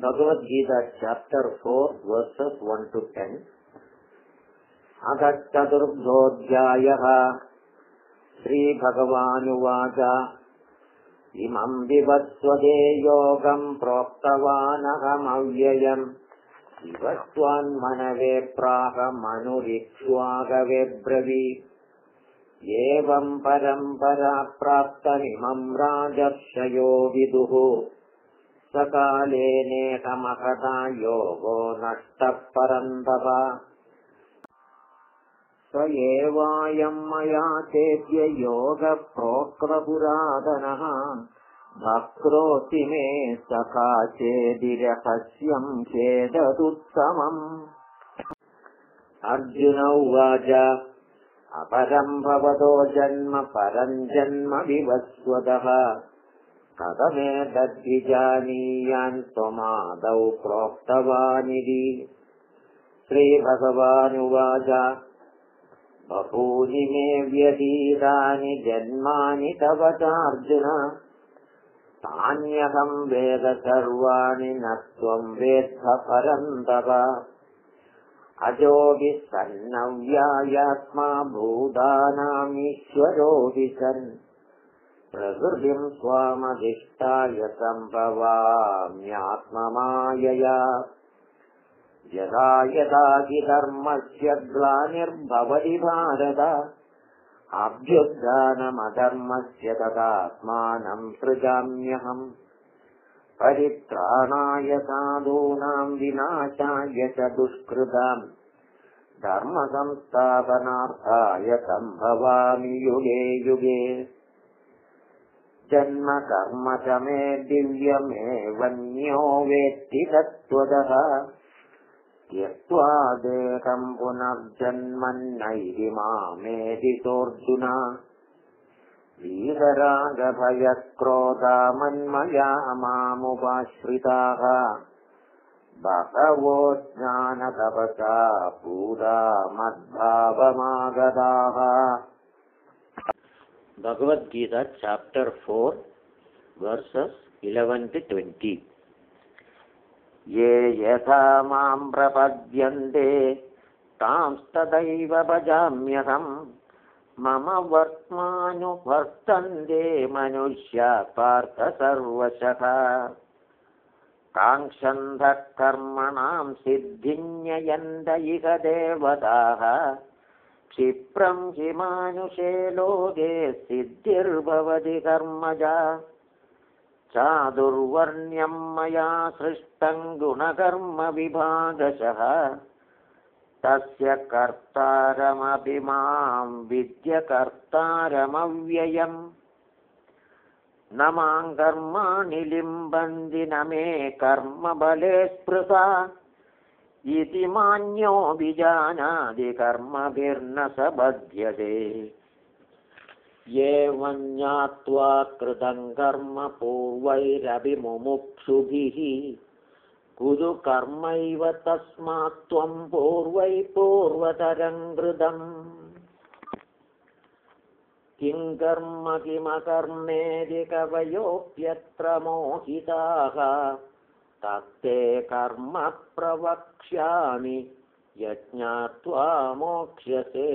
Bhagavad Gita chapter four verses one to ten अथ चतुर्थोऽध्यायः श्रीभगवानुवाच। इमम् योगम् प्रोक्तवानहमव्ययम्। इव त्वान्मनवे प्राहमनुरिक्ष्वागवे ब्रवी। एवम् परम्परा प्राप्तमिमम् राजर्षयो विदुः सकालेनेकमहता योगो नष्टः परन्तप। स एवायम् मया चेद्य योगप्रोक्तपुरातनः भक्रोऽसि मे सखा चेदिरहस्यम् चेददुत्तमम्। अर्जुन उवाच अपरम् भवतो जन्म परम् जन्म विवस्वतः कथमेतद्विजानीयान् त्वमादौ प्रोक्तवानिति। श्रीभगवानुवाच बहूनि मे व्यतीतानि जन्मानि तव चार्जुन। तान्यहम् वेद सर्वाणि न त्वम् वेत्थ परन्तप अजोऽपि सन्नव्यायात्मा भूतानामीश्वरोऽपि सन् प्रकृतिम् स्वामधिष्ठाय सम्भवाम्यात्ममायया। यदा यदा हि धर्मस्य ग्लानिर्भवति भारत अभ्युत्थानमधर्मस्य तदात्मानम् सृजाम्यहम्। परित्राणाय साधूनाम् विनाशाय च दुष्कृताम्। धर्मसंस्थापनार्थाय सम्भवामि युगे युगे जन्म कर्म च मे दिव्यमेवन्यो वेत्ति तत्त्वतः। त्यक्त्वा देहम् पुनर्जन्मन्नैति मामेदितोऽर्जुन वीररागभयक्रोधामन्मया मामुपाश्रिताः। बहवो ज्ञानतपसा पूरा मद्भावमागताः Bhagavad Gita chapter four verses eleven to twenty ये यथा माम् प्रपद्यन्ते तांस्तदैव भजाम्यहम् मम वर्त्मानुवर्तन्ते मनुष्या पार्थ सर्वशः। काङ्क्षन्धः कर्मणाम् सिद्धिन्ययन्त इह देवताः क्षिप्रम् हि मानुषे लोके सिद्धिर्भवति कर्मजा। चादुर्वर्ण्यम् मया सृष्टम् गुणकर्मविभागशः। तस्य कर्तारमपि माम् विद्यकर्तारमव्ययम्। न माम् कर्माणि लिम्बन्ति न मे कर्मबले स्पृशा इति मान्योऽभिजानाति कर्मभिर्न स बध्यते एवं ज्ञात्वा कृतम् कर्म पूर्वैरभिमुमुक्षुभिः। कुरु कर्मैव तस्मात् त्वम् पूर्वै पूर्वतरम् कृतम्। किम् कर्म किमकर्मेदि कवयोऽप्यत्र मोहिताः तत्ते कर्म प्रवक्ष्यामि यज्ञात्वा मोक्ष्यसे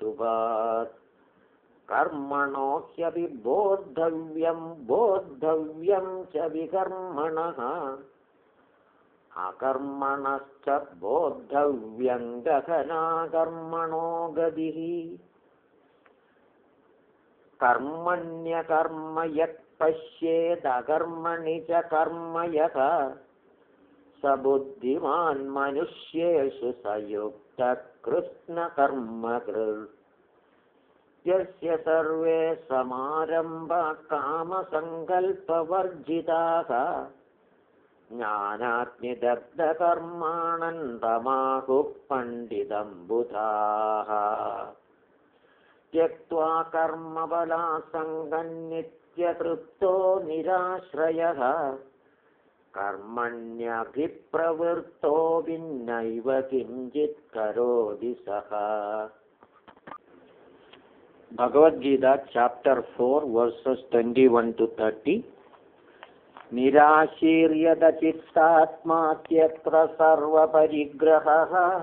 शुभात् कर्मणो ह्यपि बोद्धव्यम् बोद्धव्यम् च विकर्मणः। अकर्मणश्च बोद्धव्यम् गहना कर्मणो गतिः। कर्मण्यकर्म यत् पश्येदकर्मणि च कर्म यः स बुद्धिमान् मनुष्येषु स युक्तः कृष्णकर्मकृत् यस्य सर्वे समारम्भ कामसङ्कल्पवर्जिताः। ज्ञानाग्निदग्धकर्माणन्तमाहुः पण्डितम् बुधाः त्यक्त्वा कर्मबलासङ्गन्नित्यतृप्तो निराश्रयः कर्मण्यभिप्रवृत्तो भिन्नैव किञ्चित् करोति सः। Bhagavad Gita, chapter 4, verses 21 to 30. निराशीर्यदचित्तात्मात्यत्र सर्वपरिग्रहः।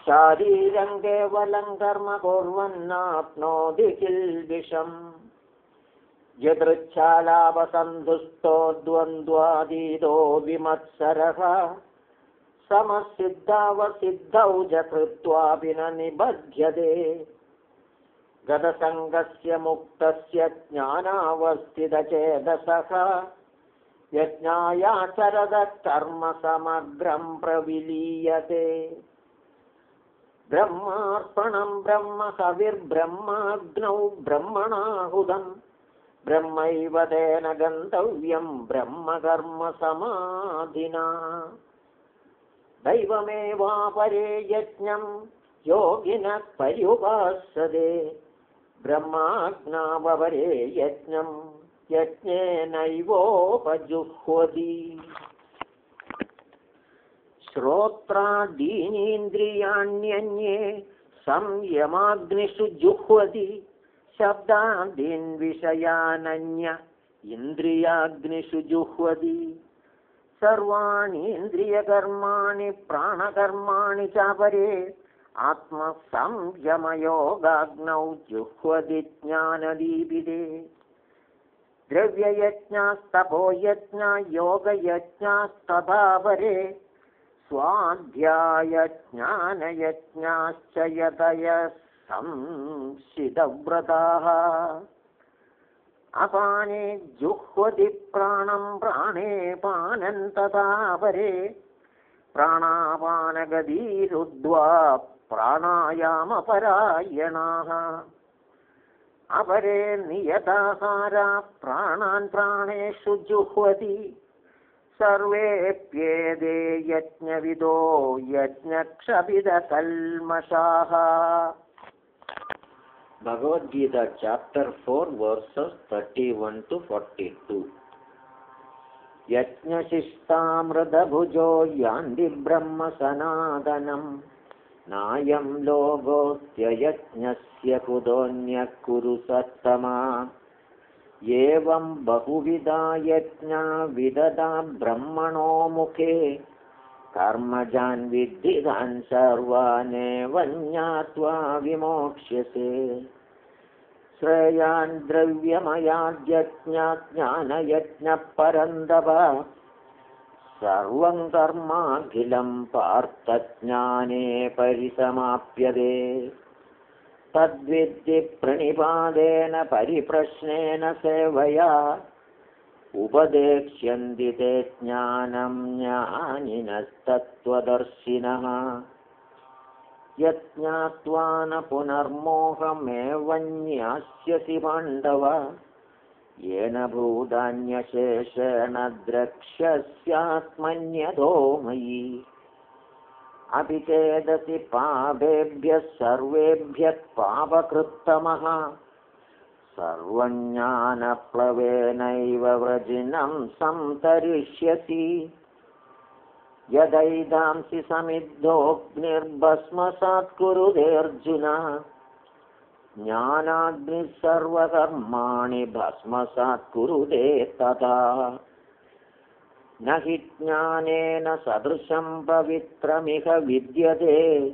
शारीरं केवलं कर्म कुर्वन्नाप्नोति किल्बिषम् यदृच्छालापसन्तुष्टो द्वन्द्वादीतो विमत्सरः समसिद्धावसिद्धौ च कृत्वापि न निबध्यते। गतसङ्गस्य मुक्तस्य ज्ञानावस्थितचेदसः यज्ञायाचरदः कर्म समग्रं प्रविलीयते। ब्रह्मार्पणं ब्रह्म कविर्ब्रह्माग्नौ ब्रह्मणाहुदम् ब्रह्मैव तेन गन्तव्यं ब्रह्मकर्मसमाधिना। दैवमेवापरे यज्ञं योगिनः पर्युपासते ब्रह्माज्ञावपरे यज्ञं यज्ञेनैवोपजुह्वति। श्रोत्रादीनीन्द्रियाण्यन्ये संयमाग्निषु जुह्वति शब्दादीन् विषयानन्य इन्द्रियाग्निषु जुह्वति। सर्वाणि इन्द्रियकर्माणि प्राणकर्माणि चापरे आत्मसंयमयोगाग्नौ जुह्वति ज्ञानदीपिते। द्रव्ययज्ञास्तपो यज्ञा योगयज्ञास्तथा परे स्वाध्यायज्ञानयज्ञाश्च यतय संशितव्रताः अपाने जुह्वति प्राणं प्राणे पानं तथा परे प्राणापानगदीरुद्ध्वा प्राणायामपरायणाः अपरे नियताहारा प्राणान् प्राणेषु जुह्वति सर्वेऽप्येदे यज्ञविदो यज्ञक्षपिदकल्मषाः Bhagavad Gita chapter four verses thirty one to forty two यज्ञशिष्टामृतभुजो यान्ति ब्रह्म सनातनम् नायं लोगोऽस्त्ययज्ञस्य कुतोऽन्यः कुरु सत्तमा एवं बहुविधा यज्ञा विददा ब्रह्मणो मुखे कर्मजान् विद्धितान् सर्वानेव ज्ञात्वा विमोक्ष्यसे। श्रेयान् द्रव्यमयाद्यज्ञाज्ञानयज्ञः परन्दव सर्वं कर्माखिलं पार्थज्ञाने परिसमाप्यते। तद्विद्धि प्रणिपादेन परिप्रश्नेन सेवया उपदेक्ष्यन्ति ते ज्ञानं ज्ञानिनस्तत्त्वदर्शिनः। यज्ञात्वा न पुनर्मोहमेवं ज्ञास्यसि पाण्डव। येन भूतान्यशेषेण द्रक्ष्यस्यात्मन्यतो मयि। अपि चेदसि पापेभ्यः सर्वेभ्यः पापकृत्तमः सर्वज्ञानप्लवेनैव व्रजिनं संतरिष्यसि। यदैदांसि समिद्धोऽग्निर्भस्मसात् कुरुदेऽर्जुन ज्ञानाग्निः सर्वकर्माणि भस्मसात् कुरुते तथा। न हि ज्ञानेन सदृशं पवित्रमिह विद्यते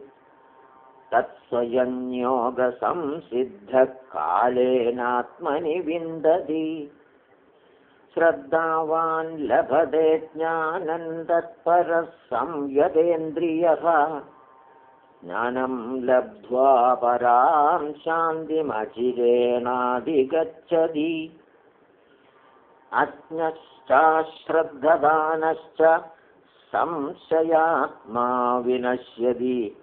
तत्स्वयं योगसंसिद्धकालेनात्मनि विन्दति। श्रद्धावान् लभते ज्ञानन्दत्परः संयतेन्द्रियः ज्ञानं लब्ध्वा परां शान्तिमचिरेणाधिगच्छति। अज्ञश्चाश्रद्धदानश्च संशयात्मा विनश्यति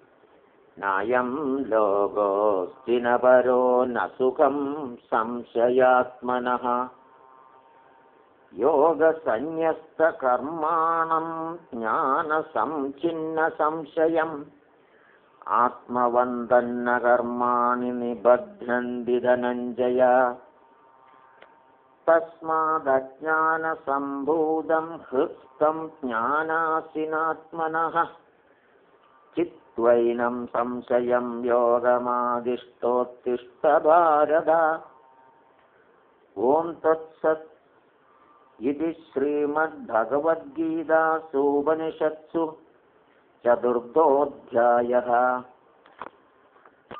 नायं लोकोऽस्ति न परो न सुखं संशयात्मनः। योगसन्न्यस्तकर्माणं ज्ञानसंचिन्नसंशयम् निबध्नन्ति धनञ्जय। तस्मादज्ञानसम्भूतं हृत्स्तं ज्ञानासिनात्मनः चित्त्वैनं संशयं योगमादिष्टोत्तिष्ठ भारत ॐ तत्सत् इति श्रीमद्भगवद्गीतासूपनिषत्सु चतुर्थोऽध्यायः